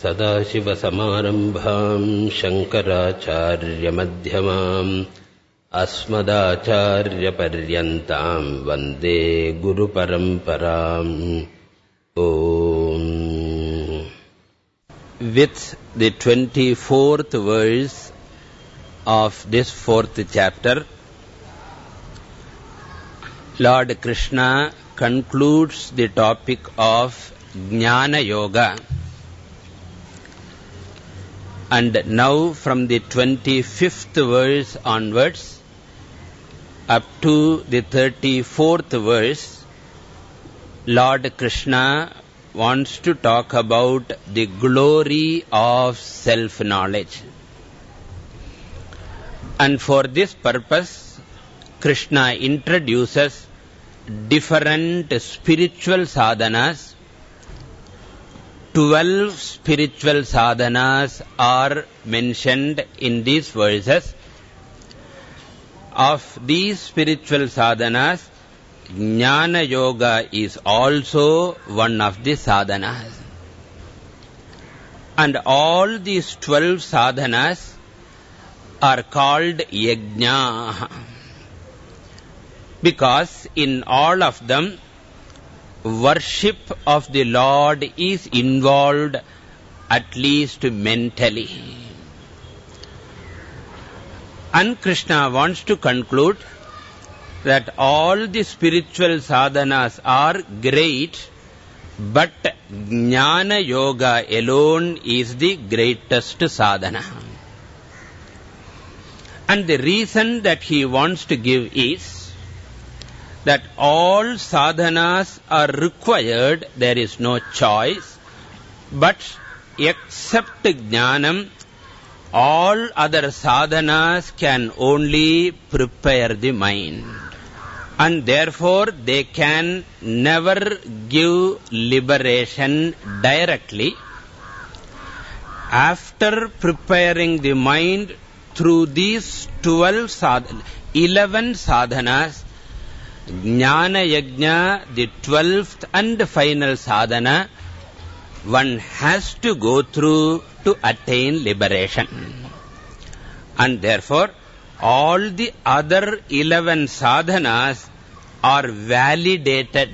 सदाशिवसमारम्भाम् शङ्कराचार्यमध्यमाम् अस्मदाचार्यपर्यन्ताम् वन्दे गुरुपरम्पराम् ओ with the twenty fourth words of this fourth chapter Lord Krishna concludes the topic of jnanayoga And now from the 25th verse onwards up to the 34th verse, Lord Krishna wants to talk about the glory of self-knowledge. And for this purpose, Krishna introduces different spiritual sadhanas. Twelve spiritual sadhanas are mentioned in these verses. Of these spiritual sadhanas, Jnana Yoga is also one of the sadhanas. And all these twelve sadhanas are called yajna because in all of them worship of the Lord is involved at least mentally. And Krishna wants to conclude that all the spiritual sadhanas are great, but Jnana Yoga alone is the greatest sadhana. And the reason that he wants to give is that all sadhanas are required, there is no choice, but except jnanam, all other sadhanas can only prepare the mind. And therefore they can never give liberation directly. After preparing the mind through these 12 sadhanas, 11 sadhanas, Jnana Yajna, the 12th and final sadhana, one has to go through to attain liberation. And therefore, all the other 11 sadhanas are validated,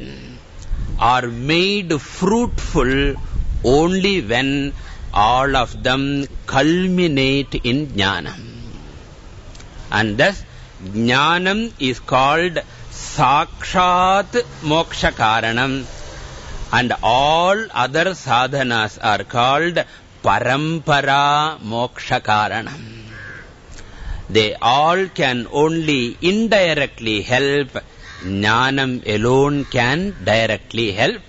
are made fruitful only when all of them culminate in jnana. And thus, jnanam is called and all other sadhanas are called parampara moksha karanam. They all can only indirectly help, jnanam alone can directly help.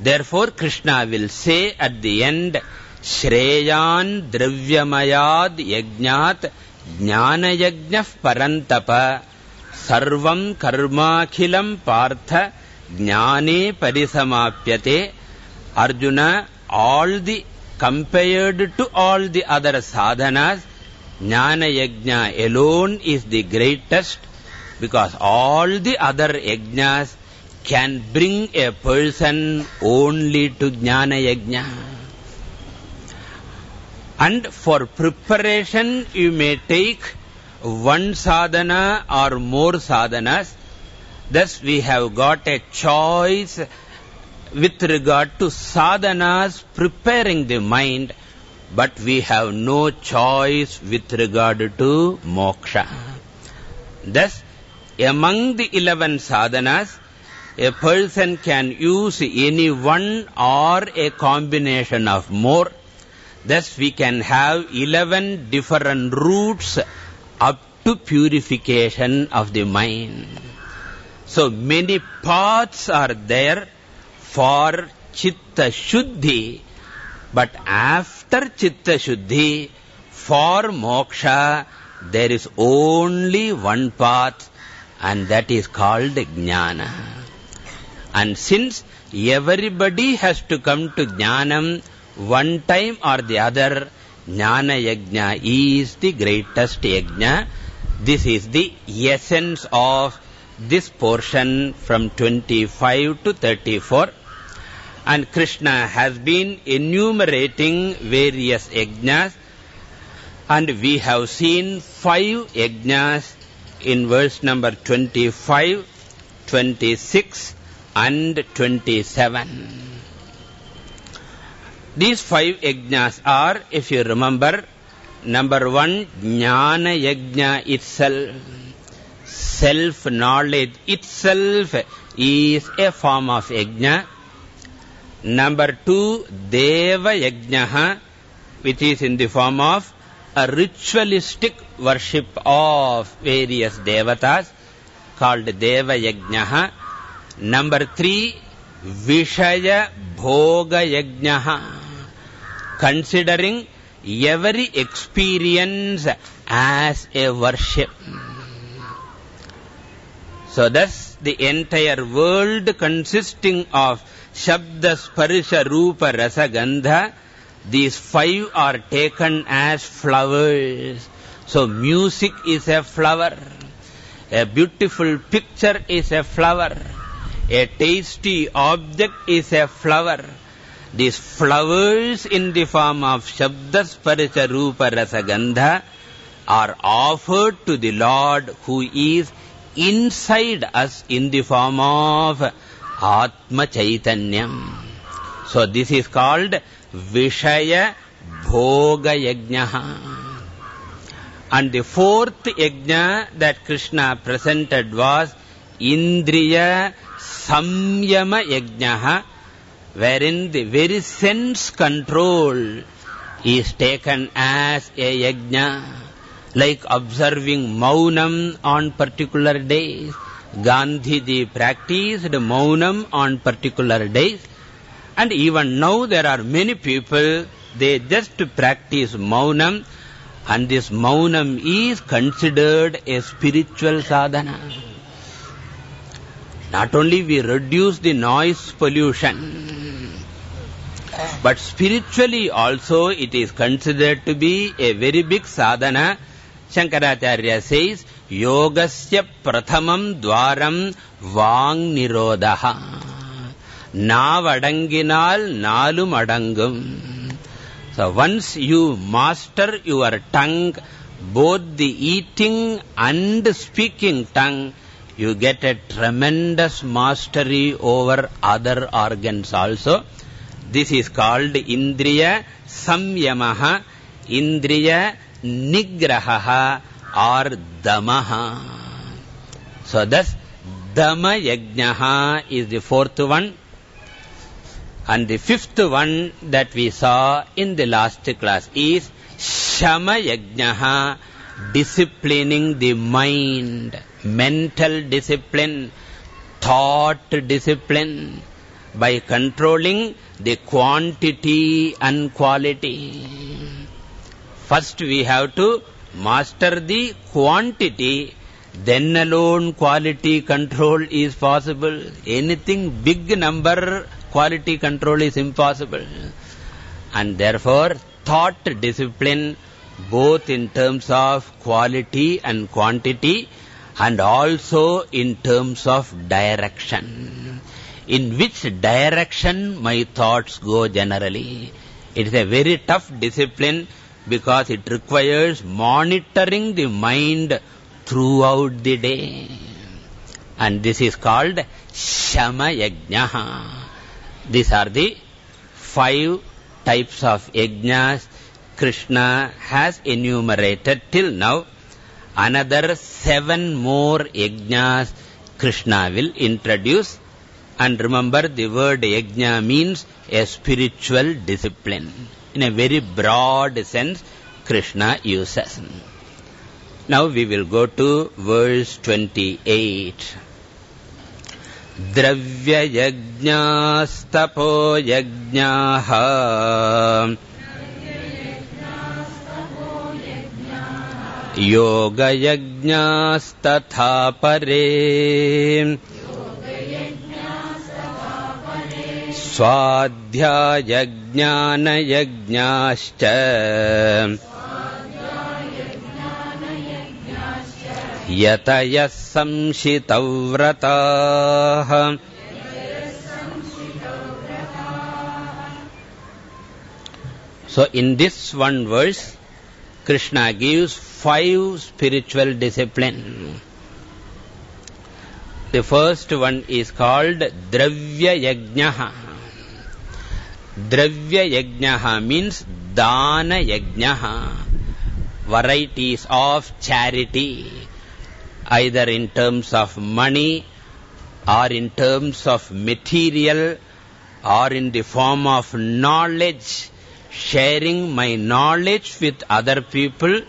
Therefore, Krishna will say at the end, Shreyan dravyamayad yajnat jnana yajnaf parantapa सर्वं कर्माखिलं पार्थ ज्ञाने परिसमाप्यते। Arjuna all the compared to all the other sadhanas jnana yajna alone is the greatest because all the other yajnas can bring a person only to jnana yajna And for preparation, you may take one sadhana or more sadhanas. Thus, we have got a choice with regard to sadhanas preparing the mind, but we have no choice with regard to moksha. Thus, among the 11 sadhanas, a person can use any one or a combination of more. Thus, we can have 11 different routes up to purification of the mind. So, many paths are there for chitta shuddhi, but after chitta shuddhi, for moksha, there is only one path, and that is called jnana. And since everybody has to come to jnanam one time or the other, jnana yajna is the greatest yajna. This is the essence of this portion from 25 to 34. And Krishna has been enumerating various yajnas. And we have seen five yajnas in verse number 25, 26 and 27. These five yajnas are, if you remember, number one, jnana yajna itself. Self-knowledge itself is a form of yajna. Number two, deva yajna, which is in the form of a ritualistic worship of various devatas called Deva Yajnaha. Number three, Vishaya Bhoga Yajnaha. Considering every experience as a worship. So thus the entire world consisting of Shabda, Sparisha, Rupa, Rasa, Gandha these five are taken as flowers. So music is a flower. A beautiful picture is a flower. A tasty object is a flower. These flowers in the form of Shabda, Sparisha, Rupa, Rasa, Gandha are offered to the Lord who is inside us in the form of Atma Chaitanyam. So this is called Vishaya Bhoga Yajna. And the fourth yajna that Krishna presented was Indriya Samyama Yajna, wherein the very sense control is taken as a yajna, like observing maunam on particular days. Gandhiji practiced maunam on particular days. And even now there are many people, they just practice maunam and this maunam is considered a spiritual sadhana. Not only we reduce the noise pollution, but spiritually also it is considered to be a very big sadhana. Shankaracharya says, Yogasya prathamam dwaram vang nirodha. நாவடங்கினால் நாலும் அடங்கும் So once you master your tongue, both the eating and speaking tongue, you get a tremendous mastery over other organs also. This is called Indriya Samyamaha, Indriya Nigrahaha or Damaha. So thus, Dama Yajnaha is the fourth one. And the fifth one that we saw in the last class is Shama Yajnaha, disciplining the mind, mental discipline, thought discipline, by controlling the quantity and quality. First we have to master the quantity, then alone quality control is possible. Anything big number quality control is impossible. And therefore, thought discipline, both in terms of quality and quantity, and also in terms of direction. In which direction my thoughts go generally. It is a very tough discipline because it requires monitoring the mind throughout the day. And this is called Shama Yajnaha. These are the five types of yajnas Krishna has enumerated till now Another seven more yajnas Krishna will introduce. And remember the word yajna means a spiritual discipline. In a very broad sense, Krishna uses. Now we will go to verse 28. द्रव्ययज्ञास्तपो योगयज्ञास्तथा परे। स्वाध्यायज्ञानयज्ञाश्च। यतयः संशितव्रताः। So in this one verse, Krishna gives five spiritual disciplines. The first one is called Dravya Yajnaha. Dravya Yajnaha means Dana Yajnaha. Varieties of charity, either in terms of money or in terms of material or in the form of knowledge, sharing my knowledge with other people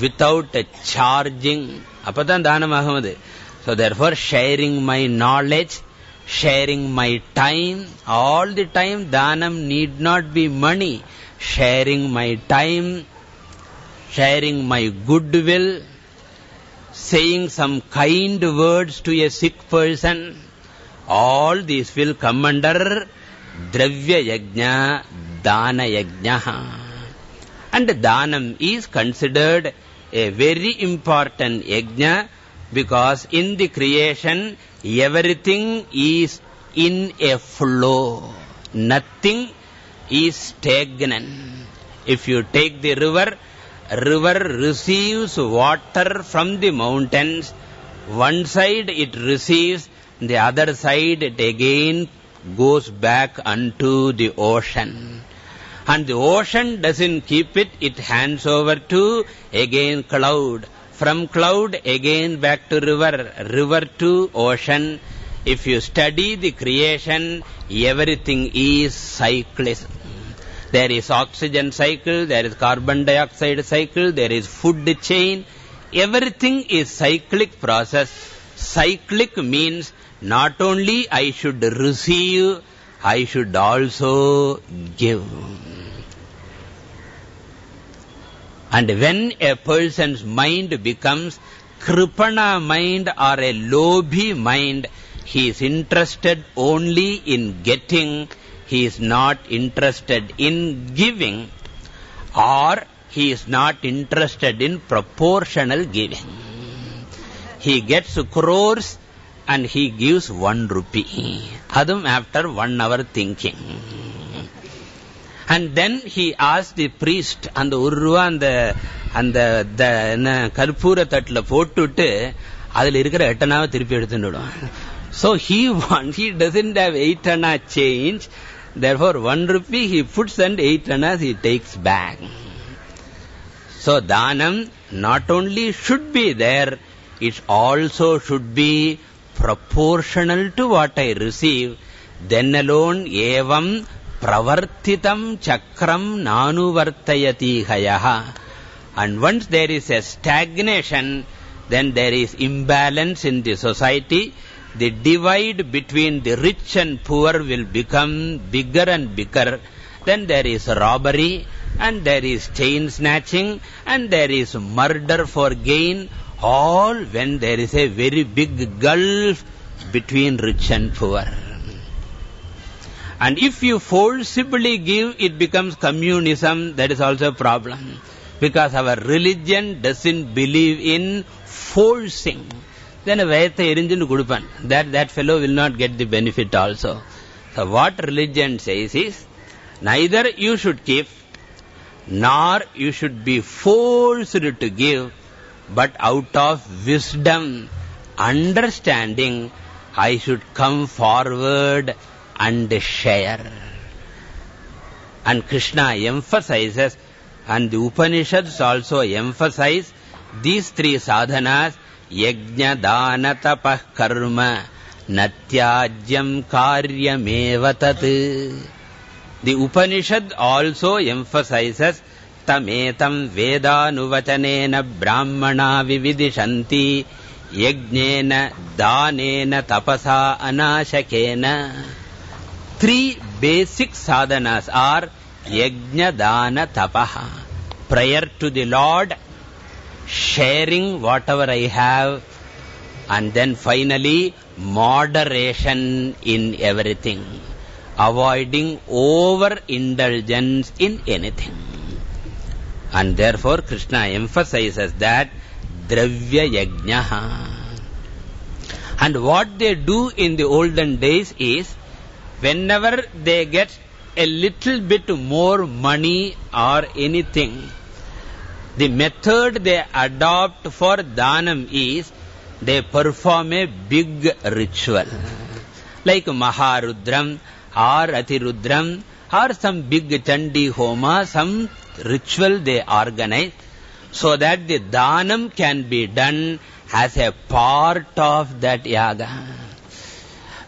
without charging. Appadan dhanam So therefore sharing my knowledge, sharing my time, all the time dhanam need not be money. Sharing my time, sharing my goodwill, saying some kind words to a sick person, all these will come under Dravya Yajna, Dana Yajna. And Dhanam is considered a very important yajna because in the creation everything is in a flow. Nothing is stagnant. If you take the river, river receives water from the mountains. One side it receives, the other side it again goes back unto the ocean. And the ocean doesn't keep it, it hands over to again cloud. From cloud again back to river, river to ocean. If you study the creation, everything is cyclic. There is oxygen cycle, there is carbon dioxide cycle, there is food chain. Everything is cyclic process. Cyclic means not only I should receive, I should also give. And when a person's mind becomes kripana mind or a lobhi mind, he is interested only in getting, he is not interested in giving, or he is not interested in proportional giving. He gets crores and he gives one rupee. Adum after one hour thinking. And then he asked the priest, அந்த ஒரு ரூபா அந்த அந்த என்ன கற்பூர தட்டுல போட்டுட்டு அதுல இருக்கிற எட்டனாவை திருப்பி எடுத்துடுவான் So he wants, he doesn't have eight anna change. Therefore, one rupee he puts and eight annas he takes back. So, dhanam not only should be there, it also should be proportional to what I receive. Then alone, evam pravartitam chakram nanuvartayati hayaha. And once there is a stagnation, then there is imbalance in the society. The divide between the rich and poor will become bigger and bigger. Then there is robbery, and there is chain snatching, and there is murder for gain, all when there is a very big gulf between rich and poor. And if you forcibly give, it becomes communism. That is also a problem. Because our religion doesn't believe in forcing. Then a vayatha erinjinu kudupan. That, that fellow will not get the benefit also. So what religion says is, neither you should give, nor you should be forced to give, but out of wisdom, understanding, I should come forward and share. And Krishna emphasizes, and the Upanishads also emphasize these three sadhanas, yajna, dana, tapah, karma, natyajyam karyameva tat. The Upanishad also emphasizes tametam vedanuvachanena brahmana vividishanti yajnena danena tapasa anashakena. Three basic sadhanas are yajna, dana, tapaha. Prayer to the Lord, sharing whatever I have, and then finally moderation in everything. Avoiding overindulgence in anything. And therefore Krishna emphasizes that dravya yajnaha. And what they do in the olden days is, whenever they get a little bit more money or anything, the method they adopt for dhanam is they perform a big ritual. Like Maharudram or Atirudram or some big Chandi Homa, some ritual they organize so that the dhanam can be done as a part of that yaga.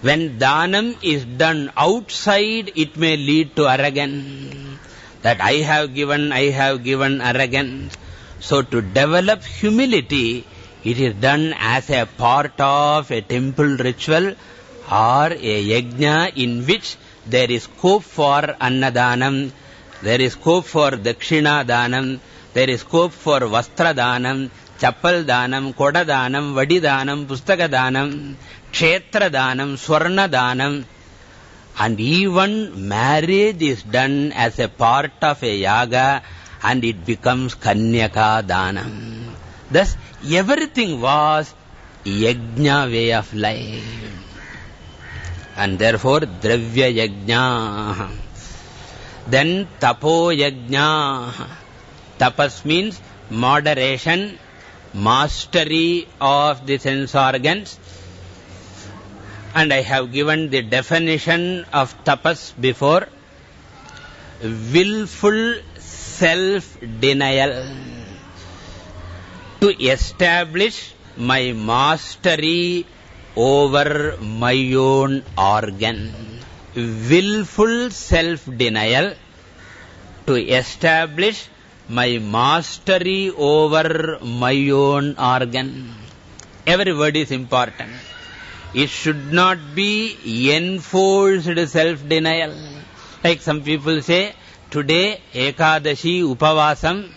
When dhanam is done outside, it may lead to arrogance. That I have given, I have given arrogance. So to develop humility, it is done as a part of a temple ritual or a yajna in which there is scope for annadanam, there is scope for dakshina danam, there is scope for vastra danam, chappal danam, koda danam, vadi danam, pustaka danam, kshetra danam, swarna. And even marriage is done as a part of a yaga and it becomes kanyaka danam. Thus, everything was yajna way of life. And therefore, dravya yajna. Then tapo yajna. Tapas means moderation, mastery of the sense organs. And I have given the definition of tapas before. Willful self-denial to establish my mastery over my own organ. Willful self-denial to establish my mastery over my own organ. Every word is important. It should not be enforced self-denial. Like some people say, today Ekadashi Upavasam.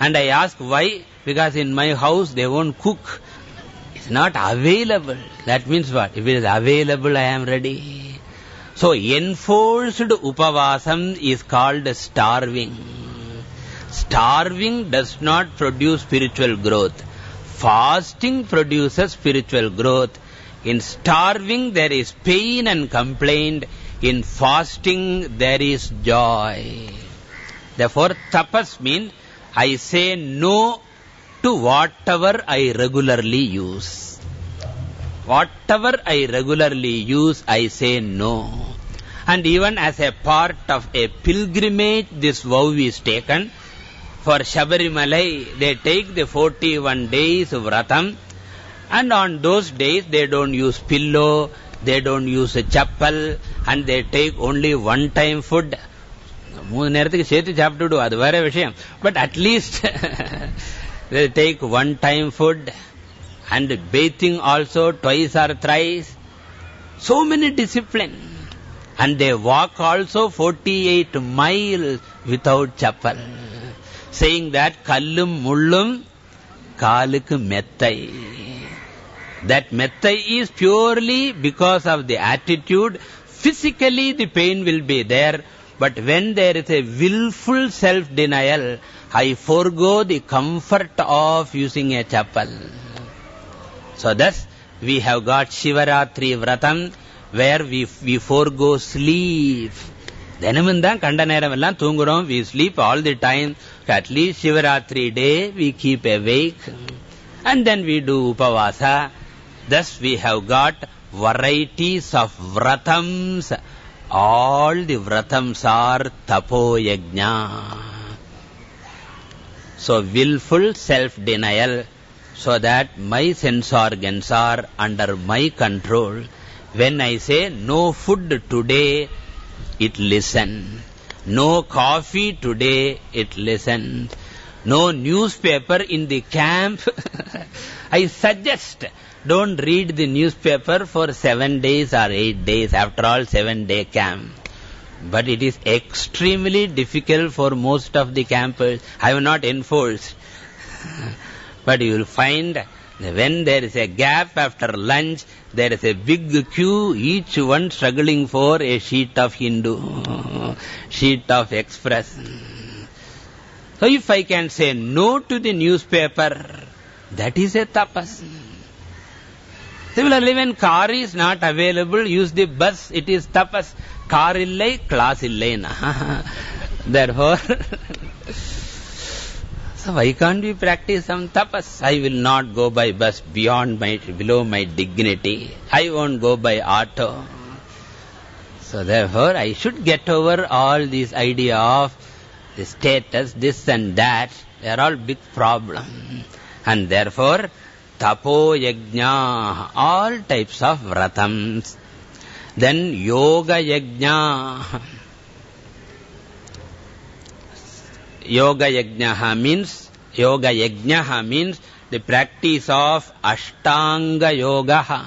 And I ask why? Because in my house they won't cook. It's not available. That means what? If it is available, I am ready. So enforced Upavasam is called starving. Starving does not produce spiritual growth. Fasting produces spiritual growth. In starving there is pain and complaint. In fasting there is joy. Therefore, tapas means I say no to whatever I regularly use. Whatever I regularly use, I say no. And even as a part of a pilgrimage, this vow is taken. For Shabarimalai, they take the 41 days of Vratam. And on those days, they don't use pillow, they don't use a chapel, and they take only one-time food. மூணு நேரத்துக்கு சேர்த்து சாப்பிட்டுடு அது வேற விஷயம் but at least they take one time food and bathing also twice or thrice so many discipline and they walk also 48 miles without chapel saying that kallum mullum kaalukku mettai That metta is purely because of the attitude. Physically the pain will be there. But when there is a willful self-denial, I forego the comfort of using a chappal. So thus, we have got Shivaratri Vratam, where we, we forego sleep. தினமும் தான் கண்ட நேரம் எல்லாம் தூங்குறோம் we sleep all the time at least Shivaratri day we keep awake and then we thus we have got varieties of vratams all the vratams are tapo yajna. So willful self-denial so that my sense organs are under my control. When I say no food today, it listens. No coffee today, it listens. No newspaper in the camp. I suggest don't read the newspaper for seven days or eight days. After all, seven-day camp. But it is extremely difficult for most of the campers. I have not enforced. but you will find when there is a gap after lunch, there is a big queue, each one struggling for a sheet of Hindu, sheet of Express. So if I can say no to the newspaper, that is a tapas. Similarly, when car is not available, use the bus, it is tapas. Car illai, class illai na. Therefore, so why can't we practice some tapas? I will not go by bus beyond my, below my dignity. I won't go by auto. So therefore, I should get over all these idea of the status, this and that. They are all big problem. And therefore, tapo yajna, all types of vratams. Then yoga yajna. Yoga yajna means, yoga yajna means the practice of ashtanga yoga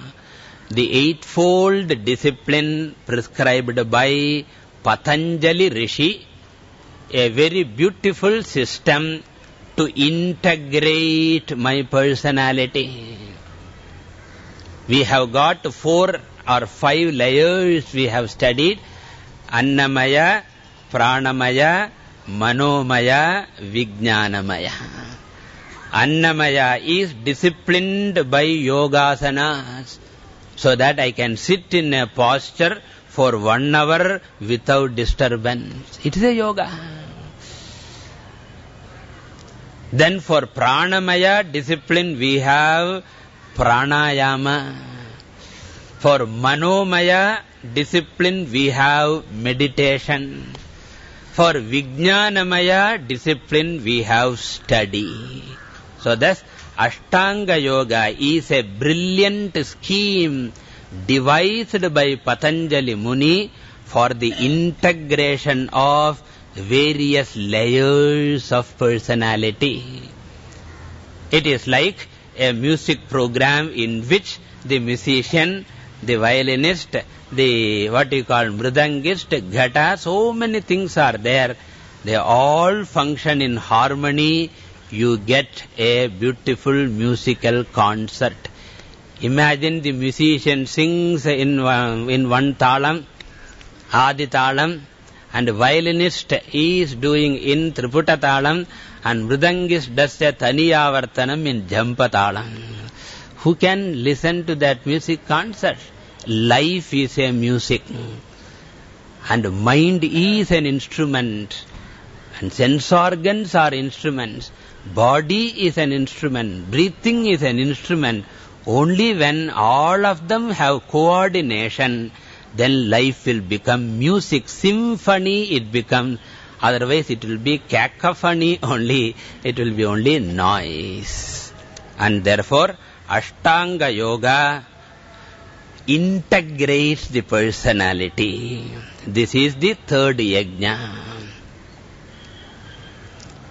the eightfold discipline prescribed by Patanjali Rishi, a very beautiful system to integrate my personality. We have got four or five layers we have studied. Annamaya, Pranamaya, Manomaya, Vijnanamaya. Annamaya is disciplined by yogasanas so that I can sit in a posture for one hour without disturbance. It is a yoga. Then for pranamaya discipline we have pranayama. For manomaya discipline we have meditation. For vijnanamaya discipline we have study. So thus Ashtanga Yoga is a brilliant scheme devised by Patanjali Muni for the integration of various layers of personality. It is like a music program in which the musician, the violinist, the what you call mridangist, ghata, so many things are there. They all function in harmony you get a beautiful musical concert. Imagine the musician sings in, uh, in one talam, adi talam, and violinist is doing in triputa talam, and mridangist does a taniyavartanam in jampa talam. Who can listen to that music concert? Life is a music. And mind is an instrument. And sense organs are instruments. Body is an instrument. Breathing is an instrument. Only when all of them have coordination, then life will become music. Symphony it becomes. Otherwise it will be cacophony only. It will be only noise. And therefore, Ashtanga Yoga integrates the personality. This is the third yajna.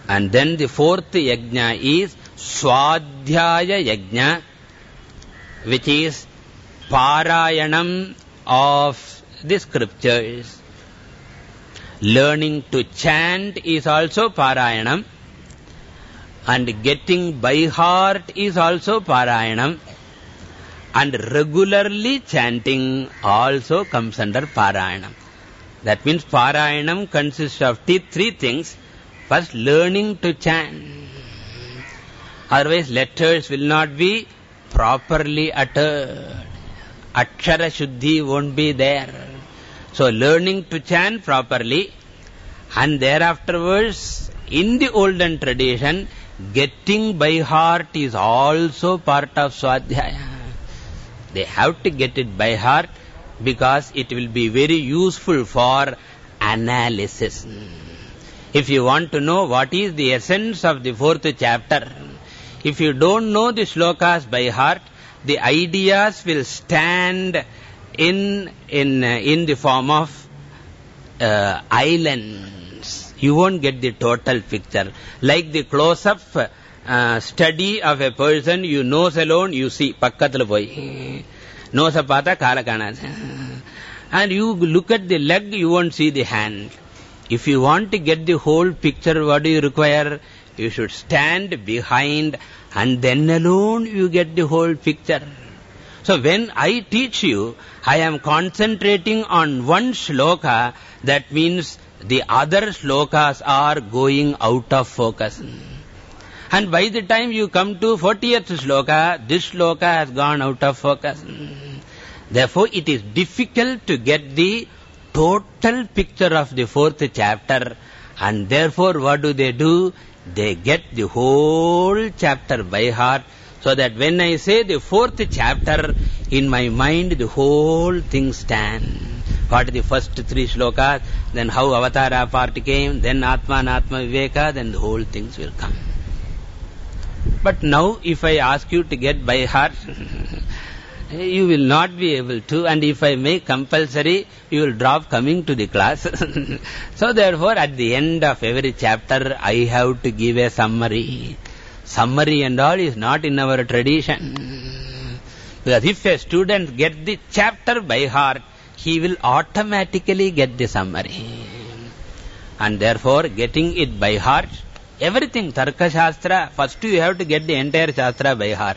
And then the fourth yajna is Swadhyaya yajna, which is Parayanam of the scriptures. Learning to chant is also Parayanam. And getting by heart is also Parayanam. And regularly chanting also comes under Parayanam. That means Parayanam consists of three things. First, learning to chant. Otherwise, letters will not be properly uttered. Akshara Shuddhi won't be there. So, learning to chant properly and thereafterwards, in the olden tradition, getting by heart is also part of Swadhyaya. They have to get it by heart because it will be very useful for analysis. If you want to know what is the essence of the fourth chapter, if you don't know the slokas by heart, the ideas will stand in, in, uh, in the form of uh, islands. You won't get the total picture. Like the close-up uh, study of a person, you nose alone, you see, pakkathula poi. Nose pata kala And you look at the leg, you won't see the hand. If you want to get the whole picture, what do you require? You should stand behind and then alone you get the whole picture. So when I teach you, I am concentrating on one shloka, that means the other shlokas are going out of focus. And by the time you come to 40th shloka, this shloka has gone out of focus. Therefore, it is difficult to get the total picture of the fourth chapter. And therefore, what do they do? They get the whole chapter by heart. So that when I say the fourth chapter, in my mind the whole thing stands. What the first three shlokas, then how Avatara part came, then Atma and Atma Viveka, then the whole things will come. But now, if I ask you to get by heart, you will not be able to. And if I make compulsory, you will drop coming to the class. so therefore, at the end of every chapter, I have to give a summary. Summary and all is not in our tradition. Because if a student gets the chapter by heart, he will automatically get the summary. And therefore, getting it by heart, everything, Tarka Shastra, first you have to get the entire Shastra by heart.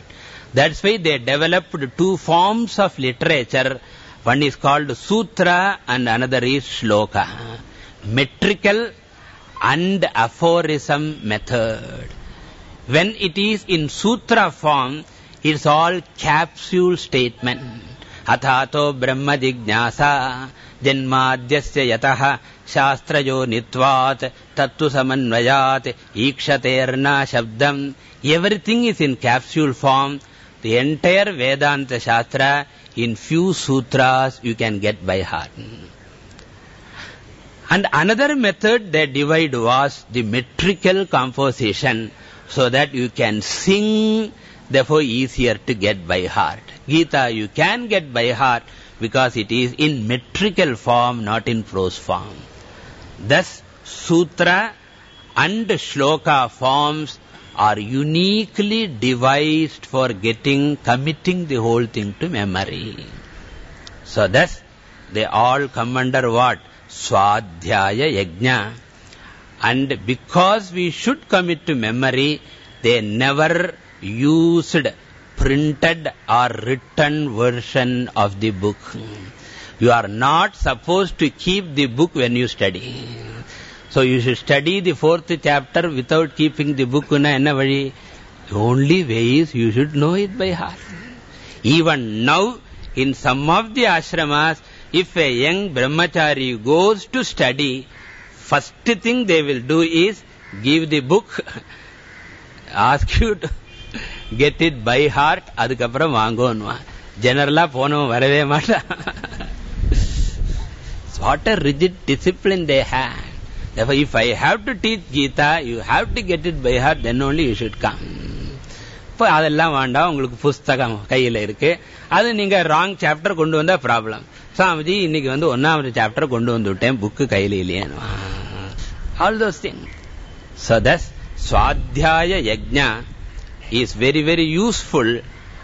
That's why they developed two forms of literature. One is called Sutra and another is Shloka. Metrical and aphorism method. When it is in Sutra form, it's all capsule statement. Janmadhyasya Yataha Shastrayo Nitvat Tattu Samanvayat Ikshaterna Shabdam Everything is in capsule form. The entire Vedanta Shastra in few sutras you can get by heart. And another method they divide was the metrical composition so that you can sing, therefore easier to get by heart. Gita you can get by heart because it is in metrical form, not in prose form. Thus, sutra and shloka forms are uniquely devised for getting, committing the whole thing to memory. So thus, they all come under what? Swadhyaya Yajna. And because we should commit to memory, they never used printed or written version of the book. You are not supposed to keep the book when you study. So you should study the fourth chapter without keeping the book. Na enna vazhi? The only way is you should know it by heart. Even now, in some of the ashramas, if a young brahmachari goes to study, first thing they will do is give the book, ask you to get it by heart, adhukapram vaangonwa. Generally, ah ponavam um varave mata. What a rigid discipline they have. Therefore, if I have to teach Gita, you have to get it by heart, then only you should come. இப்போ அதெல்லாம் வேண்டாம் உங்களுக்கு புஸ்தகம் கையில் இருக்கு அது நீங்க wrong chapter கொண்டு வந்தா ப்ராப்ளம் சாமிஜி இன்னைக்கு வந்து ஒன்னாவது சாப்டர் கொண்டு வந்து விட்டேன் புக்கு கையில் இல்லையேன்னு all those thing So thus, Swadhyaya Yajna is very, very useful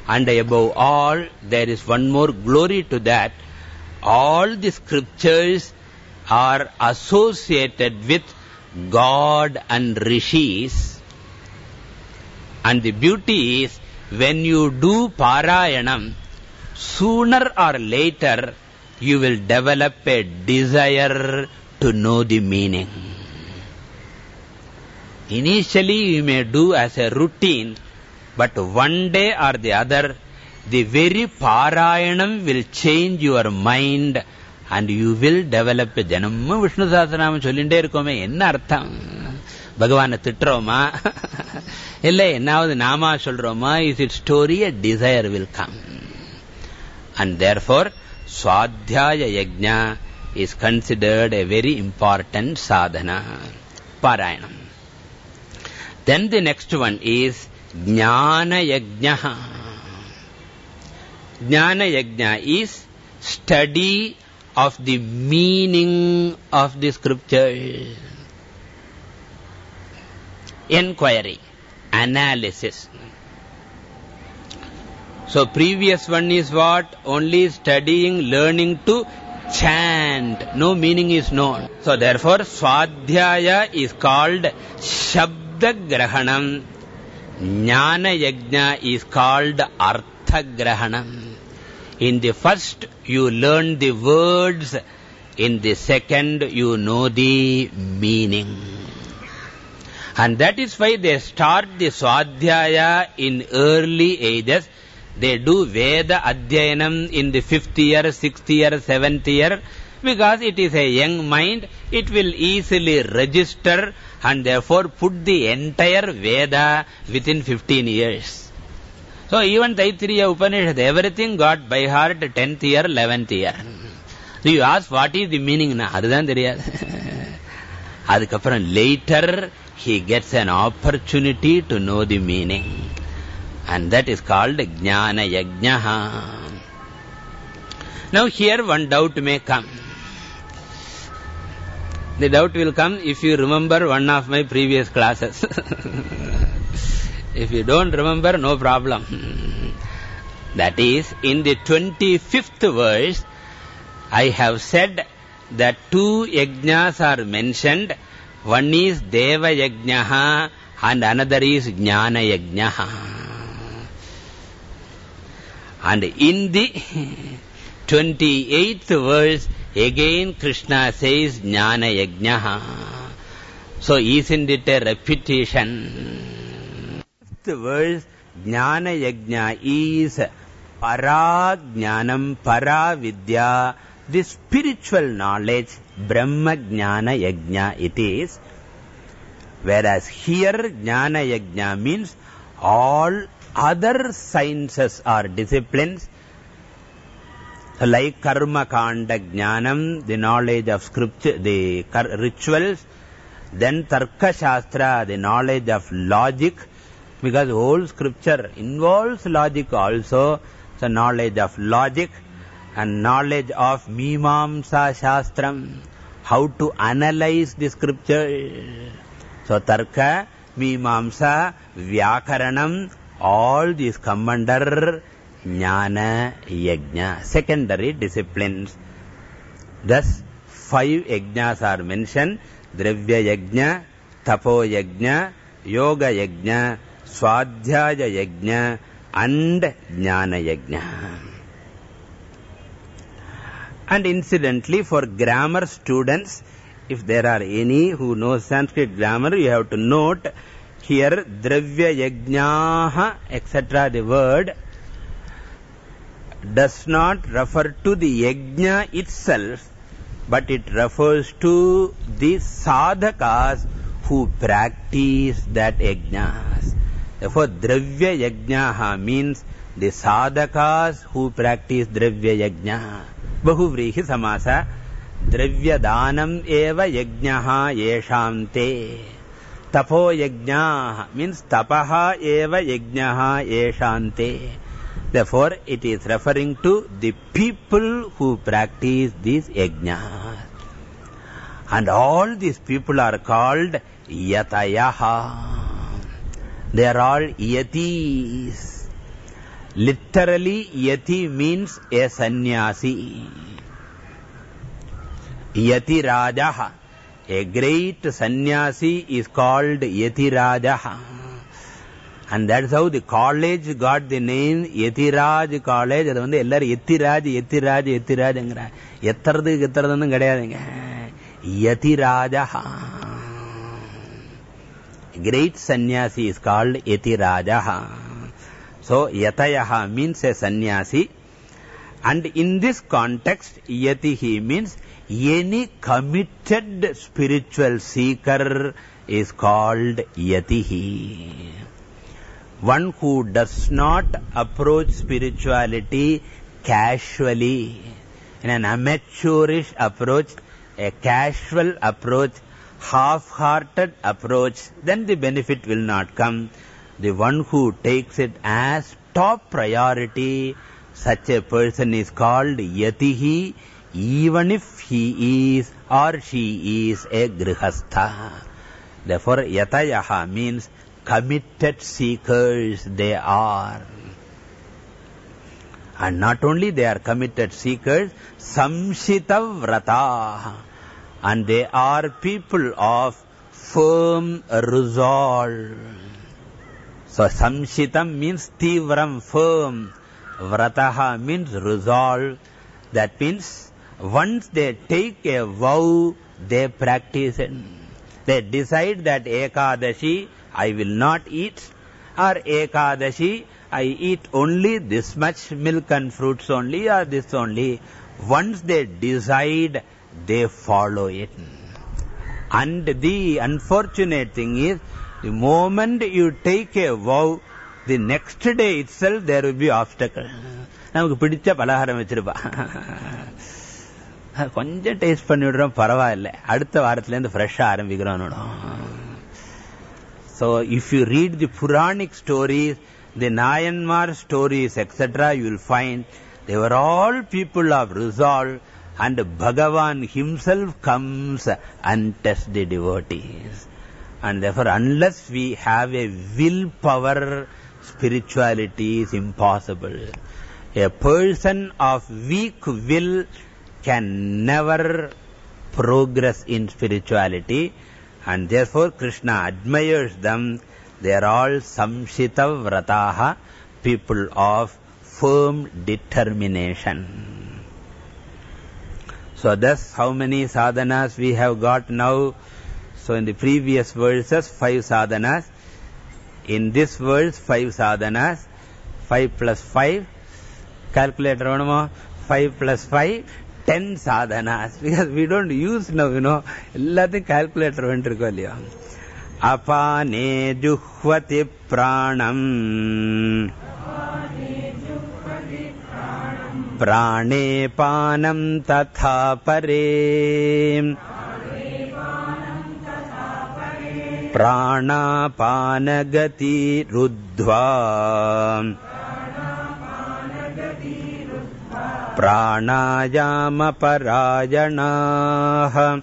and above all, there is one more glory to that. All the scriptures are associated with God and rishis. And the beauty is, when you do Parayanam, sooner or later, you will develop a desire to know the meaning. Initially, you may do as a routine, but one day or the other, the very Parayanam will change your mind and you will develop a Janama Vishnu Sahasranam சொல்லிண்டே இருக்கோமே என்ன அர்த்தம் பகவானை திட்டுறோமா இல்லை என்னாவது நாமா சொல்றோமா is it story a desire will come and therefore swadhyaya yajna is considered a very important sadhana parayanam then the next one is jnana yajna jnana yajna is study of the meaning of the scripture. Inquiry analysis. So previous one is what? Only studying learning to chant. No meaning is known. So therefore swadhyaya is called shabda grahanam jnana yajna is called artha grahanam in the first you learn the words in the second you know the meaning And that is why they start the Swadhyaya in early ages. They do Veda Adhyayanam in the fifth year, sixth year, seventh year. Because it is a young mind, it will easily register and therefore put the entire Veda within 15 years. So even Taittiriya Upanishad, everything got by heart 10th year, 11th year. So you ask what is the meaning? Na, அதுதான் தெரியாது அதுக்கப்புறம் later he gets an opportunity to know the meaning. And that is called Jnana Yajnaha. Now here one doubt may come. The doubt will come if you remember one of my previous classes. if you don't remember, no problem. That is, in the 25th verse, I have said that two yajnas are mentioned. One is Deva Yajnaha and another is Jnana Yajnaha. And in the 28th verse, again Krishna says Jnana Yajnaha. So isn't it a repetition? Fifth verse, Jnana Yajna is Para Jnanam, Para Vidya, the spiritual knowledge, Brahma Jnana Yajna it is. Whereas here Jnana Yajna means all other sciences or disciplines. Like Karma Kanda Jnanam, the knowledge of scripture, the rituals, then Tarka Shastra, the knowledge of logic, because whole scripture involves logic also, so knowledge of logic, and knowledge of Mimamsa Shastram, how to analyze the scripture. So Tarka, Mimamsa, Vyakaranam, all these come under Jnana Yajna, secondary disciplines. Thus, five yajnas are mentioned, Dravya Yajna, Tapo Yajna, Yoga Yajna, Swadhyaya Yajna, and Jnana Yajna. And incidentally, for grammar students, if there are any who know Sanskrit grammar, you have to note here, Dravya Yajnaha, etc. The word does not refer to the Yajna itself, but it refers to the sadhakas who practice that Yajnas. Therefore, Dravya Yajnaha means the sadhakas who practice Dravya Yajna. Bahuvrihi Samasa. Dravya Danam Eva Yajnaha yeshamte. Tapo Yajnaha means Tapaha Eva Yajnaha yeshamte. Therefore, it is referring to the people who practice these yajnas. And all these people are called Yatayaha. They are all yatis. Literally, yati means a sannyasi. Yati Rajaha. A great sannyasi is called Yati Rajaha. And that's how the college got the name Yatiraj College. அது வந்து எல்லாரும் எத்திராஜ் எத்திராஜ் எத்திராஜ்ங்கிற எத்துறது எத்துறதுன்னு கிடையாதுங்க யதிராஜா Great sannyasi is called Yatirajaha. So, Yatayaha means a sannyasi. And in this context, Yatihi means any committed spiritual seeker is called Yatihi. One who does not approach spirituality casually, in an amateurish approach, a casual approach, half-hearted approach, then the benefit will not come the one who takes it as top priority, such a person is called yatihi, even if he is or she is a grihastha. Therefore, yatayaha means committed seekers they are. And not only they are committed seekers, samshita vrata. And they are people of firm resolve. So, samshitam means tivram, firm. Vrataha means resolve. That means once they take a vow, they practice it. They decide that Ekadashi, I will not eat, or Ekadashi, I eat only this much milk and fruits only, or this only. Once they decide, they follow it. And the unfortunate thing is, the moment you take a vow, the next day itself there will be obstacle. நமக்கு பிடிச்ச பலகாரம் வச்சிருப்பா கொஞ்சம் taste பண்ணிவிடுறோம் பரவாயில்ல அடுத்த வாரத்திலேருந்து ஃப்ரெஷ்ஷா ஆரம்பிக்கிறோம் So if you read the Puranic stories, the Nayanmar stories, etc., you will find they were all people of resolve and Bhagavan himself comes and tests the devotees. And therefore, unless we have a willpower, spirituality is impossible. A person of weak will can never progress in spirituality. And therefore, Krishna admires them. They are all samshita vrataha, people of firm determination. So thus how many sadhanas we have got now? So in the previous verses, five sadhanas. In this verse, five sadhanas. Five plus five. Calculator one more. Five plus five. Ten sadhanas. Because we don't use now, you know. All the calculator went to alliyo. Apane juhvati pranam. प्राणे पानम् तथा परे। प्राणापानगति रुद्ध्वा प्राणायामपरायणाः।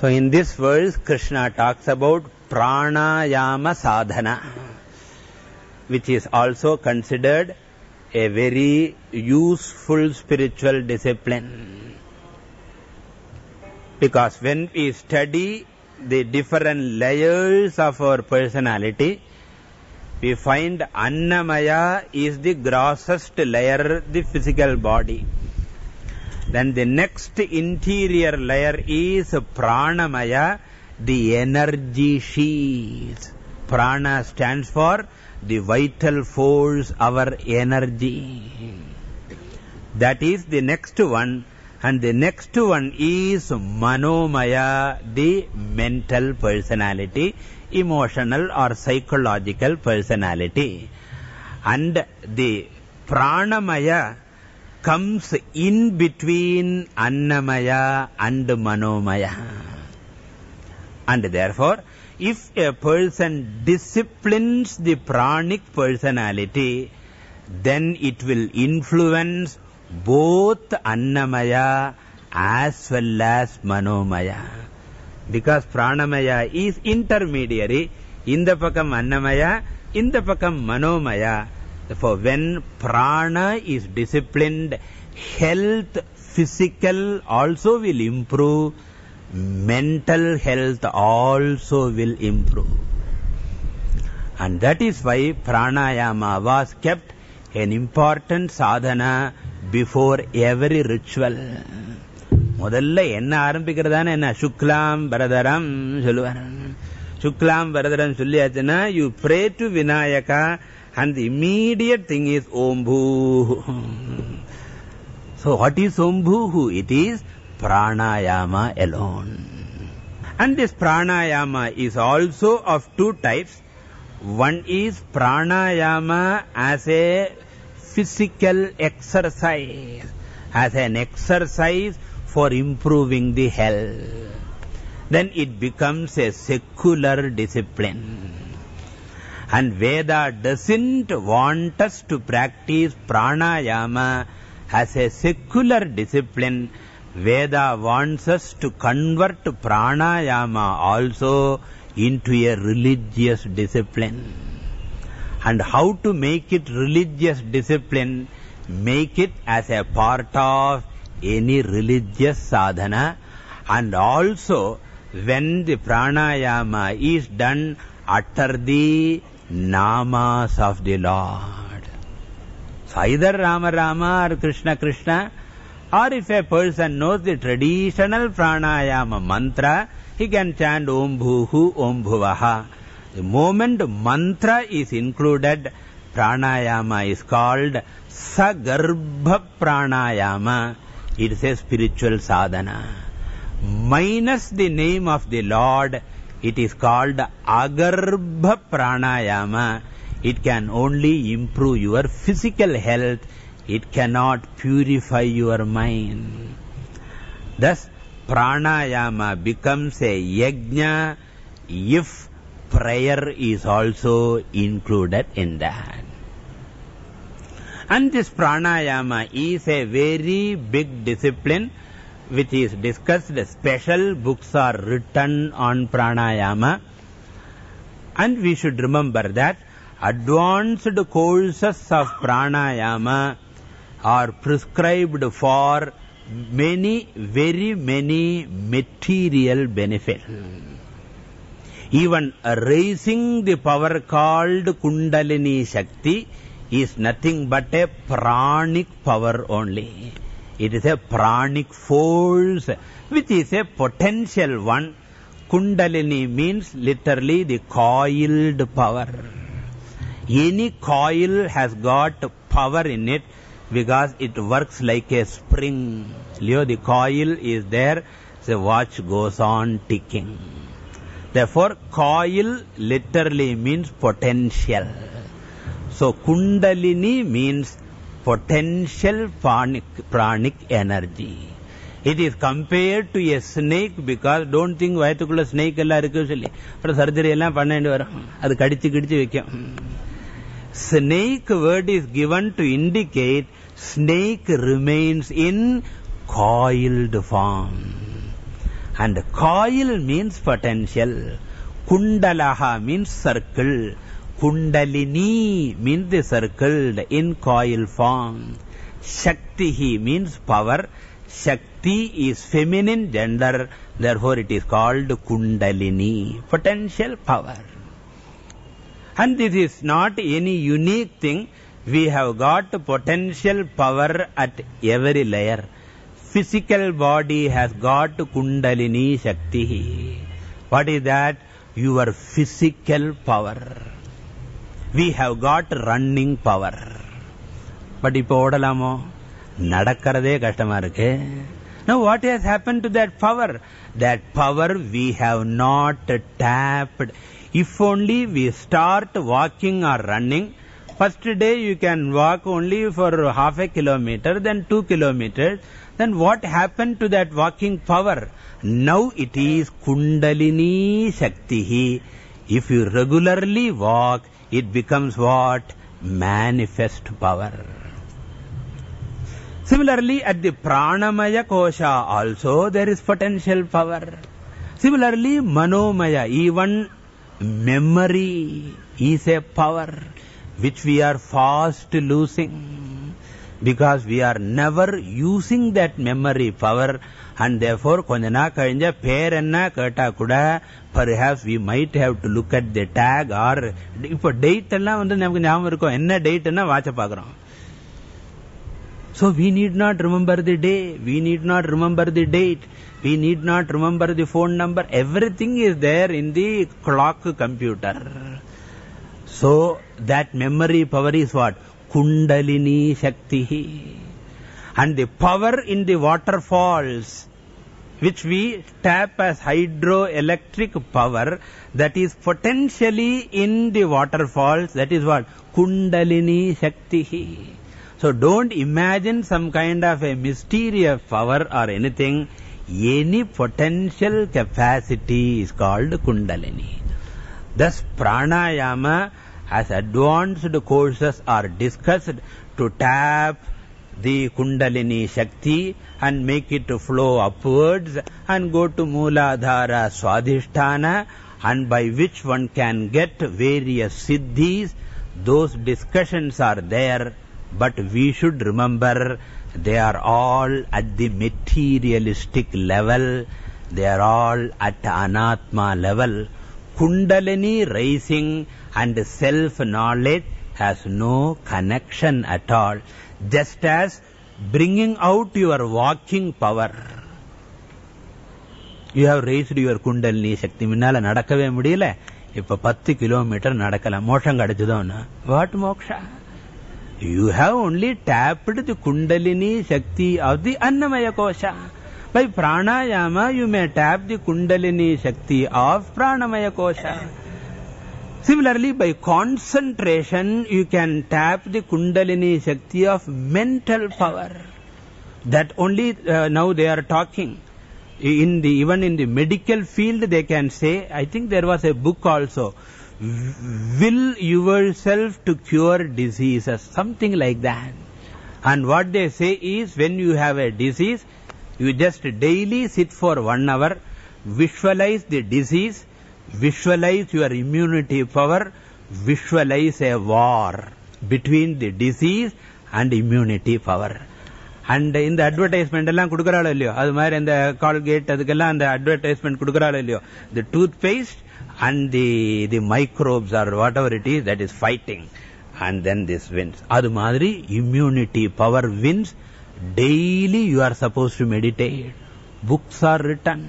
So in this verse, Krishna talks about pranayama sadhana, which is also considered a very useful spiritual discipline. Because when we study the different layers of our personality, we find Annamaya is the grossest layer, the physical body. Then the next interior layer is Pranamaya, the energy sheath. Prana stands for the vital force, our energy. That is the next one. And the next one is Manomaya, the mental personality, emotional or psychological personality. And the Pranamaya comes in between Annamaya and Manomaya. And therefore, if a person disciplines the pranic personality, then it will influence both Annamaya as well as Manomaya. Because Pranamaya is intermediary. In the pakam Annamaya, in the pakam Manomaya. Therefore, when Prana is disciplined, health, physical also will improve, mental health also will improve. And that is why Pranayama was kept an important sadhana before every ritual. முதல்ல என்ன ஆரம்பிக்கிறதான என்ன சுக்லாம் பரதரம் சொல்லுவார் சுக்லாம் பரதரம் சொல்லியாச்சுன்னா you pray to Vinayaka and the immediate thing is Om So what is Om It is pranayama alone. And this pranayama is also of two types. One is pranayama as a physical exercise, as an exercise for improving the health. Then it becomes a secular discipline. And Veda doesn't want us to practice pranayama as a secular discipline. Veda wants us to convert pranayama also into a religious discipline. And how to make it religious discipline? Make it as a part of any religious sadhana. And also, when the pranayama is done, utter the namas of the Lord. So either Rama Rama or Krishna Krishna, or if a person knows the traditional pranayama mantra, he can chant Om Bhuhu, Om Bhuvaha. The moment mantra is included, pranayama is called Sagarbha Pranayama. It is a spiritual sadhana. Minus the name of the Lord, it is called Agarbha Pranayama. It can only improve your physical health. It cannot purify your mind. Thus, pranayama becomes a yajna if prayer is also included in that. And this pranayama is a very big discipline which is discussed. Special books are written on pranayama. And we should remember that advanced courses of pranayama are prescribed for many, very many material benefits. Even raising the power called Kundalini Shakti is nothing but a pranic power only. It is a pranic force which is a potential one. Kundalini means literally the coiled power. Any coil has got power in it because it works like a spring. Leo, the coil is there, the watch goes on ticking. Therefore, coil literally means potential. So, Kundalini means potential pranic, pranic energy. It is compared to a snake because don't think வயத்துக்குள்ள snake எல்லாம் இருக்கு சொல்லி அப்புறம் surgery எல்லாம் பண்ணிட்டு வரும் அது கடிச்சு கிடிச்சு வைக்கும் snake word is given to indicate snake remains in coiled form. And coil means potential. Kundalaha means circle. Kundalini means the circled in coil form. Shakti means power. Shakti is feminine gender. Therefore it is called kundalini. Potential power. And this is not any unique thing We have got potential power at every layer. Physical body has got Kundalini Shakti. What is that? Your physical power. We have got running power. But இப்போ ஓடலாமோ நடக்கிறதே கஷ்டமா இருக்கு Now what has happened to that power? That power we have not tapped. If only we start walking or running, first day you can walk only for half a kilometer, then two kilometers. Then what happened to that walking power? Now it is Kundalini Shakti. If you regularly walk, it becomes what? Manifest power. Similarly, at the Pranamaya Kosha also there is potential power. Similarly, Manomaya, even memory is a power which we are fast losing because we are never using that memory power and therefore கொஞ்ச நாள் கழிஞ்ச பேர் என்ன கேட்டா கூட perhaps we might have to look at the tag or இப்போ date எல்லாம் வந்து நமக்கு ஞாபகம் இருக்கும் என்ன டேட்னா வாட்ச பாக்குறோம் So we need not remember the day, we need not remember the date, we need not remember the phone number. Everything is there in the clock computer. So that memory power is what? Kundalini Shakti. And the power in the waterfalls, which we tap as hydroelectric power, that is potentially in the waterfalls, that is what? Kundalini Shakti. So don't imagine some kind of a mysterious power or anything. Any potential capacity is called Kundalini. Thus pranayama as advanced courses are discussed to tap the Kundalini Shakti and make it flow upwards and go to Mooladhara Swadhisthana and by which one can get various siddhis. Those discussions are there but we should remember they are all at the materialistic level. They are all at anatma level. Kundalini rising and self-knowledge has no connection at all. Just as bringing out your walking power. You have raised your kundalini shakti. முன்னால நடக்கவே முடியல இப்ப பத்து kilometre நடக்கலாம் மோஷம் கிடைச்சதோன்னு what moksha you have only tapped the kundalini shakti of the annamaya kosha by pranayama you may tap the kundalini shakti of pranamaya kosha similarly by concentration you can tap the kundalini shakti of mental power. That only uh, now they are talking. In the even in the medical field they can say i think there was a book also will yourself to cure diseases something like that. And what they say is when you have a disease you just daily sit for one hour visualize the disease visualize your immunity power visualize a war between the disease and immunity power and இந்த advertisement எல்லாம் கொடுக்கறாளோ இல்லையோ அது மாதிரி இந்த Colgate அதுக்கெல்லாம் அந்த advertisement கொடுக்கறாளோ இல்லையோ தி tooth paste and the the microbes or whatever it is that is fighting and then this wins adu madri immunity power wins daily you are supposed to meditate books are written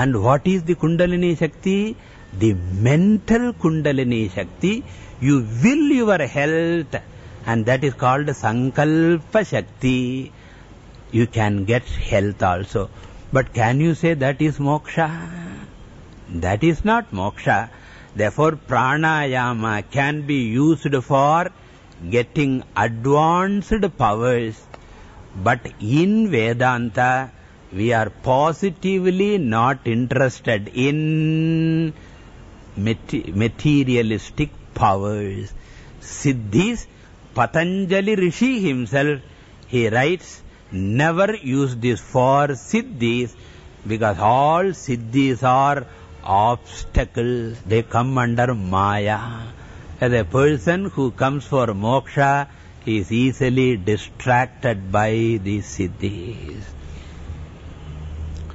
and what is the kundalini shakti? The mental kundalini shakti. You will your health. And that is called sankalpa shakti. You can get health also. But can you say that is moksha? That is not moksha. Therefore, pranayama can be used for getting advanced powers. But in Vedanta, we are positively not interested in materialistic powers. Siddhis, Patanjali Rishi himself, he writes, never use this for siddhis because all siddhis are obstacles, they come under maya. As a person who comes for moksha is easily distracted by the siddhis.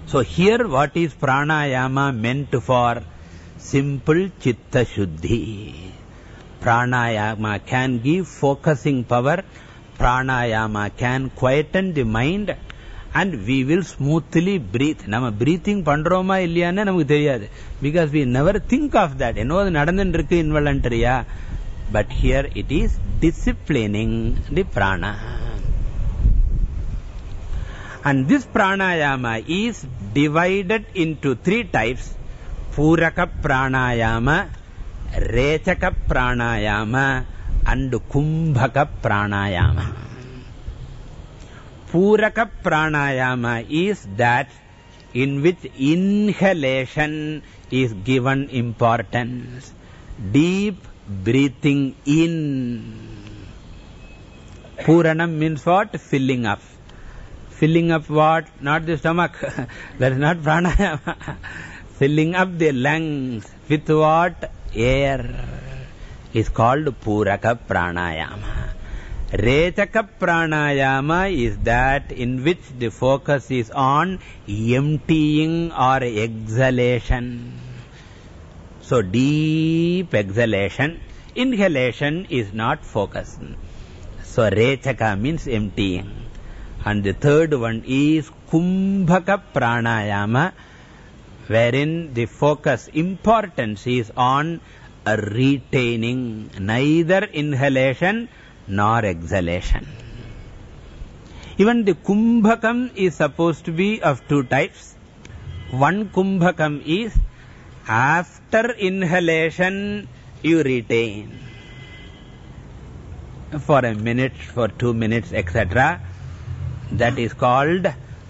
So here what is pranayama meant for? Simple chitta shuddhi. Pranayama can give focusing power. Pranayama can quieten the mind. And we will smoothly breathe. Nama breathing pandroma illiyana namu theriyadu. Because we never think of that. You know, nadandirukku involuntary. But here it is disciplining the prana. And this pranayama is divided into three types. Puraka pranayama, Rechaka pranayama and Kumbhaka pranayama. Puraka pranayama is that in which inhalation is given importance. Deep breathing in. Puranam means what? Filling up. Filling up what? Not the stomach. that is not pranayama. Filling up the lungs with what? Air. Is called Puraka pranayama. Rechaka pranayama is that in which the focus is on emptying or exhalation. So deep exhalation, inhalation is not focus. So rechaka means emptying. And the third one is kumbhaka pranayama, wherein the focus, importance is on retaining neither inhalation nor exhalation. Even the kumbhakam is supposed to be of two types. One kumbhakam is after inhalation you retain for a minute, for two minutes, etc. That is called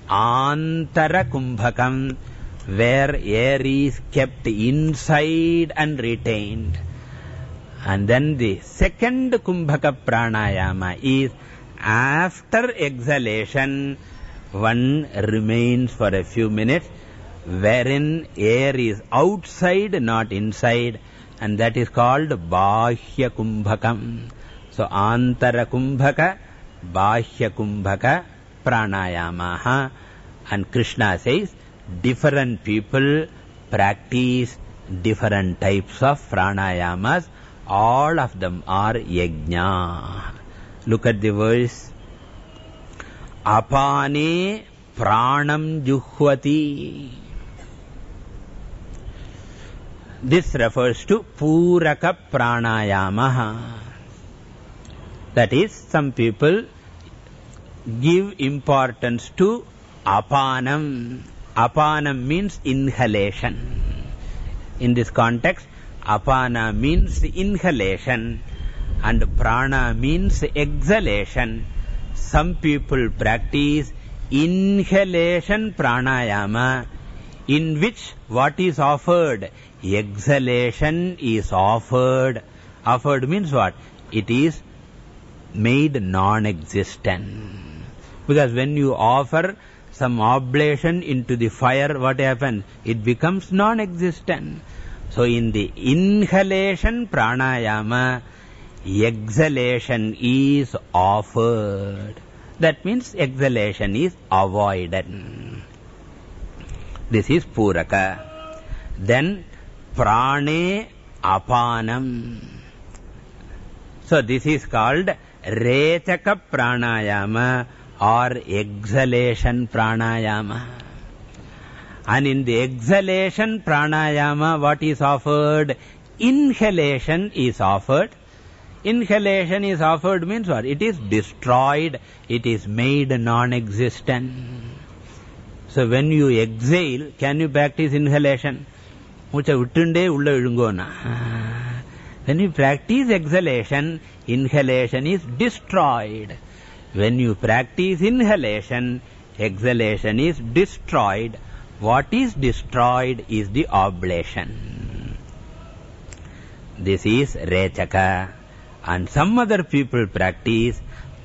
antara kumbhakam, where air is kept inside and retained. And then the second kumbhaka pranayama is after exhalation, one remains for a few minutes, wherein air is outside, not inside, and that is called bahya kumbhakam. So, antara kumbhaka, bahya kumbhaka, pranayamaha. And Krishna says, different people practice different types of pranayamas all of them are yajna. Look at the verse. Apane pranam juhvati. This refers to puraka pranayama. That is, some people give importance to apanam. Apanam means inhalation. In this context, apana means inhalation and prana means exhalation. Some people practice inhalation pranayama in which what is offered? Exhalation is offered. Offered means what? It is made non-existent. Because when you offer some oblation into the fire, what happens? It becomes non-existent. So in the inhalation pranayama, exhalation is offered. That means exhalation is avoided. This is puraka. Then prane apanam. So this is called Rechaka pranayama or exhalation pranayama. And in the exhalation pranayama, what is offered? Inhalation is offered. Inhalation is offered means what? It is destroyed. It is made non-existent. So when you exhale, can you practice inhalation? When you practice exhalation, inhalation is destroyed. When you practice inhalation, exhalation is destroyed. What is destroyed is the oblation. This is Rechaka. And some other people practice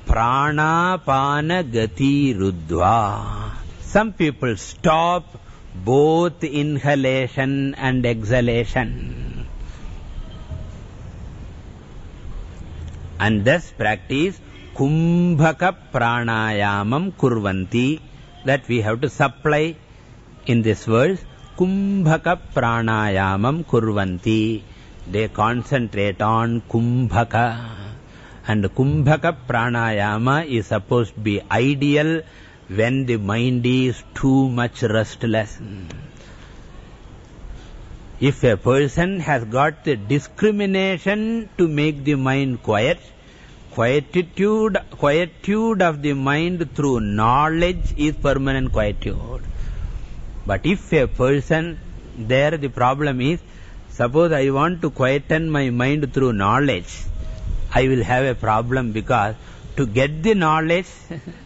Pranapana Gati Rudva. Some people stop both inhalation and exhalation. And thus practice Kumbhaka Pranayamam Kurvanti. That we have to supply in this verse, Kumbhaka Pranayamam Kurvanti. They concentrate on Kumbhaka. And Kumbhaka Pranayama is supposed to be ideal when the mind is too much restless. If a person has got the discrimination to make the mind quiet, quietude, quietude of the mind through knowledge is permanent quietude. But if a person, there the problem is, suppose I want to quieten my mind through knowledge, I will have a problem because to get the knowledge,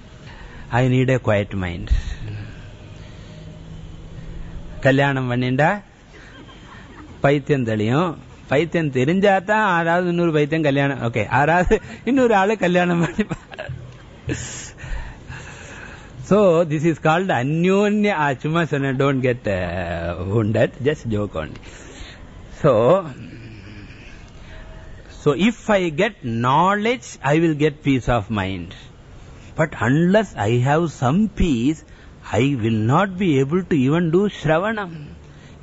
I need a quiet mind. கல்யாணம் பண்ணிண்டா பைத்தியம் தெளியும் பைத்தியம் தெரிஞ்சாதான் ஆறாவது இன்னொரு பைத்தியம் கல்யாணம் okay ஆறாவது இன்னொரு ஆளு கல்யாணம் பண்ணி So, this is called Anyonya Achuma, so don't get uh, wounded, just joke only. So, so if I get knowledge, I will get peace of mind. But unless I have some peace, I will not be able to even do Shravanam.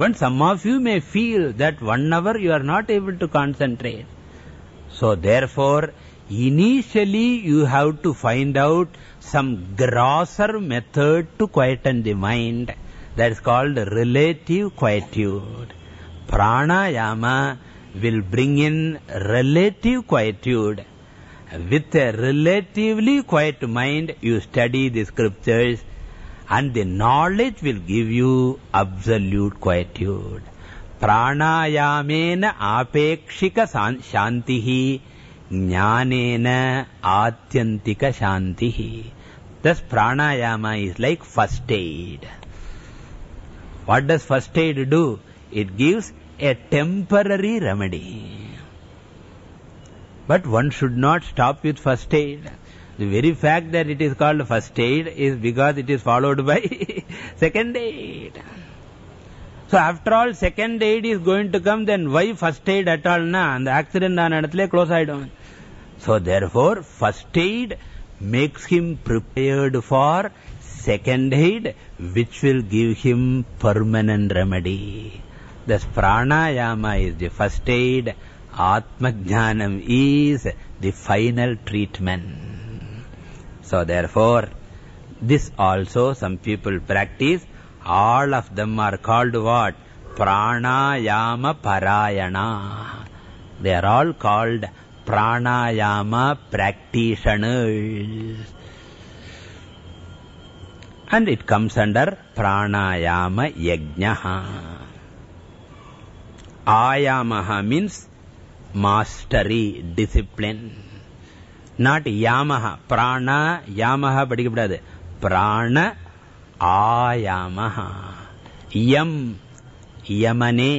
When some of you may feel that one hour you are not able to concentrate. So therefore, initially you have to find out some grosser method to quieten the mind. That is called relative quietude. Pranayama will bring in relative quietude. With a relatively quiet mind, you study the scriptures and the knowledge will give you absolute quietude. Pranayamena apekshika shantihi jnanena atyantika shantihi. Thus pranayama is like first aid. What does first aid do? It gives a temporary remedy. But one should not stop with first aid. The very fact that it is called first aid is because it is followed by second aid. So after all, second aid is going to come, then why first aid at all? Na, and the accident on adathile close on. So therefore, first aid makes him prepared for second aid, which will give him permanent remedy. Thus pranayama is the first aid Atmajnanam is the final treatment. So therefore, this also some people practice. All of them are called what? Pranayama Parayana. They are all called Pranayama practitioners. And it comes under Pranayama Yajnaha. Ayamaha means mastery, discipline. Not Yamaha prana Yamaha படிக்கப்படாது. Prana ஆயாமஹா யம் யமனே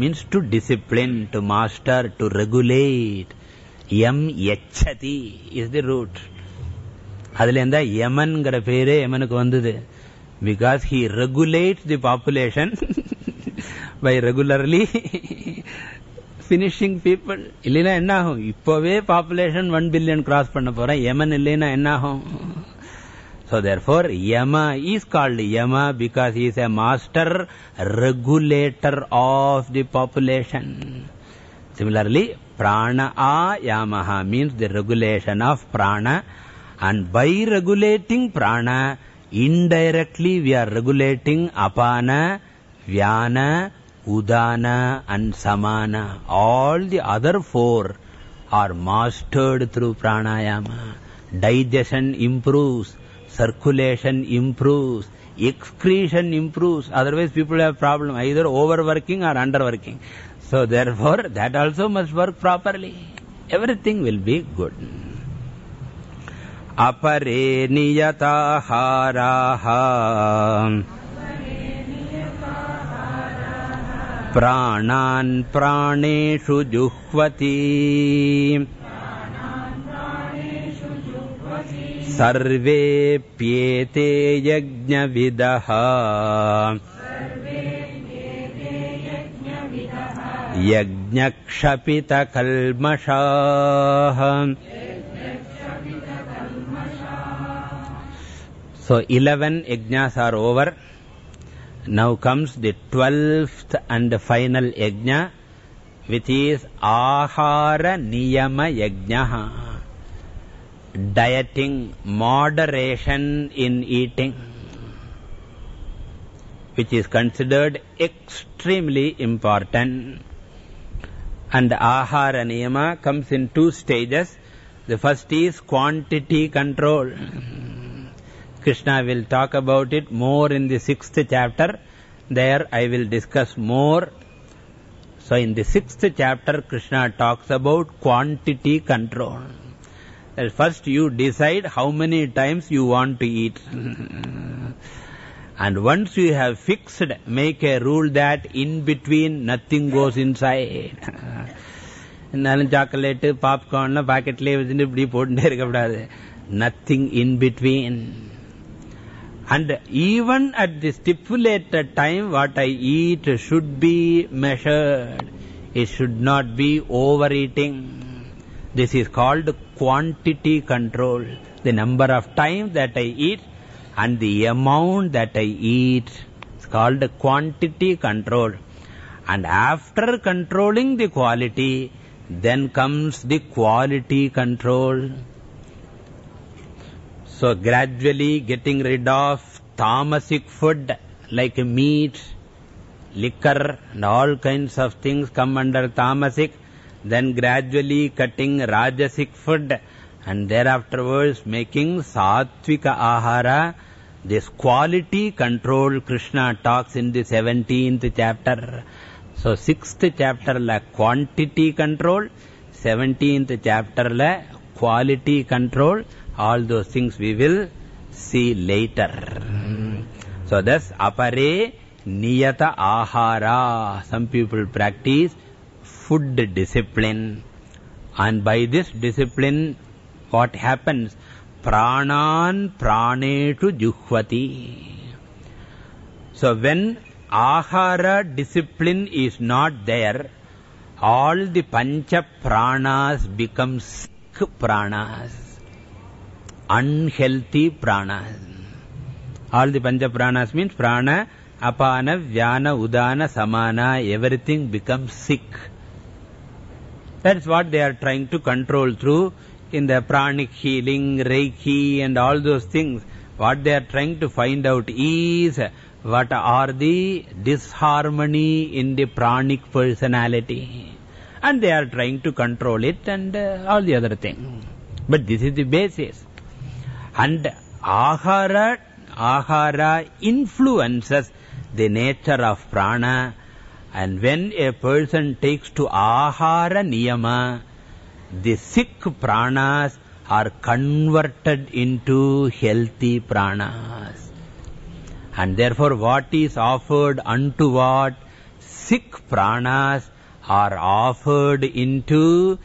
means to discipline to master to regulate M எச்சதி is the root அதுல இருந்தா யமன்கிற பேரே யமனுக்கு வந்தது. Because he regulate the population by regularly finishing people இல்லைன்னா என்ன ஆகும் இப்பவே பாப்புலேஷன் ஒன் பில்லியன் கிராஸ் பண்ண போறேன் யமன் இல்லைன்னா என்ன ஆகும் So therefore, Yama is called Yama because he is a master regulator of the population. Similarly, Prana Ayamaha means the regulation of Prana and by regulating Prana, indirectly we are regulating Apana, Vyana, Udana and Samana. All the other four are mastered through Pranayama. Digestion improves circulation improves, excretion improves. Otherwise people have problem either overworking or underworking. So therefore that also must work properly. Everything will be good. Apare niyataharaha प्राणान् प्राणेषु जुह्वति। सर्वेऽप्येते यज्ञविदः। यज्ञक्षपितकल्मषाः। 11 yajnas are over. Now comes the 12th and final yajna, which is Ahara Niyama Yajnaha. Dieting, moderation in eating, which is considered extremely important. And Ahara Niyama comes in two stages. The first is quantity control. Krishna will talk about it more in the sixth chapter. There I will discuss more. So in the sixth chapter, Krishna talks about quantity control. That first you decide how many times you want to eat. and once you have fixed, make a rule that in between nothing goes inside. இருந்தாலும் chocolate பாப்கார்ன்லாம் பாக்கெட்லேயே வச்சுட்டு இப்படி போட்டுட்டே இருக்கக்கூடாது nothing in between and even at the stipulated time what I eat should be measured. It should not be overeating. This is called quantity control. The number of times that I eat and the amount that I eat. is called quantity control. And after controlling the quality, then comes the quality control. So gradually getting rid of tamasic food like meat, liquor and all kinds of things come under tamasic. Then gradually cutting rajasic food and thereafterwards making sattvika ahara. This quality control Krishna talks in the 17th chapter. So 6th chapter la quantity control, 17th chapter la quality control. All those things we will see later. So thus, apare niyata ahara. Some people practice food discipline. And by this discipline, what happens? Pranan praneshu juhvati. So when ahara discipline is not there, all the pancha pranas become sick pranas unhealthy pranas. All the pancha pranas means prana, apana, vyana, udana, samana, everything becomes sick. That's what they are trying to control through in the pranic healing, reiki and all those things. What they are trying to find out is what are the disharmony in the pranic personality. And they are trying to control it and uh, all the other things. But this is the basis. And ahara, ahara influences the nature of prana. And when a person takes to ahara niyama, the sick pranas are converted into healthy pranas. And therefore what is offered unto what? Sick pranas are offered into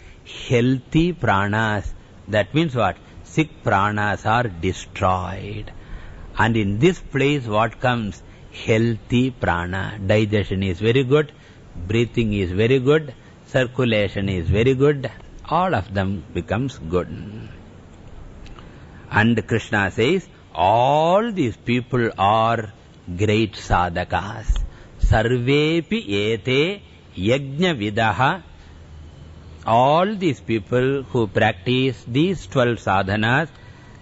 healthy pranas. That means what? Sick pranas are destroyed. And in this place what comes? Healthy prana. Digestion is very good. Breathing is very good. Circulation is very good. All of them becomes good. And Krishna says, all these people are great sadhakas. Sarvepi ete yajna vidaha. All these people who practice these 12 sadhanas,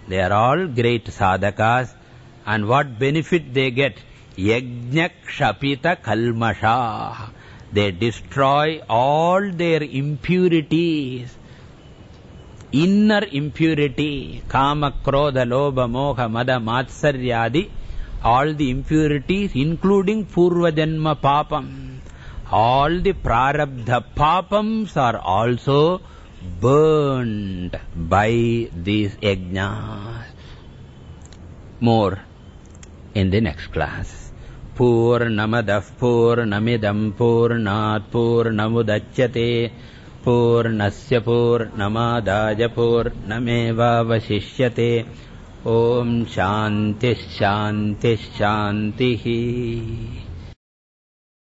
they are all great sadhakas. And what benefit they get? Yajna kshapita kalmasha. They destroy all their impurities inner impurity, kama, krodha, lobha, moha, mada, matsaryadi, all the impurities, including purva janma papam, all the prarabdha papams are also burned by these yajnas. More in the next class. पूर्णमदः पूर्णमिदम् पूर्णात् पूर्णमुदच्यते पूर्णस्य पूर्णमादाय पूर्णमेवावशिष्यते ॐ शान्तिः शान्तिः शान्तिः